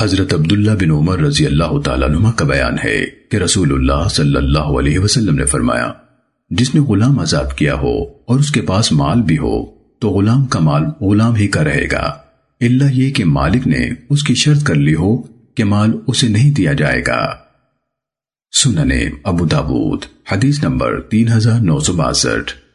حضرت عبداللہ بن عمر رضی اللہ تعالیٰ نما کا بیان ہے کہ رسول اللہ صلی اللہ علیہ وسلم نے فرمایا، جس نے غلام آزاد کیا ہو اور اس کے پاس مال بھی ہو، تو غلام کا مال غلام ہی کا رہے گا۔ اللہ یہ کہ مالک نے اس کی شرط کر لی ہو کہ مال اسے نہیں دیا جائے گا۔ سننے ابو دابود حدیث نمبر تین ہزار نو سو باسٹھ۔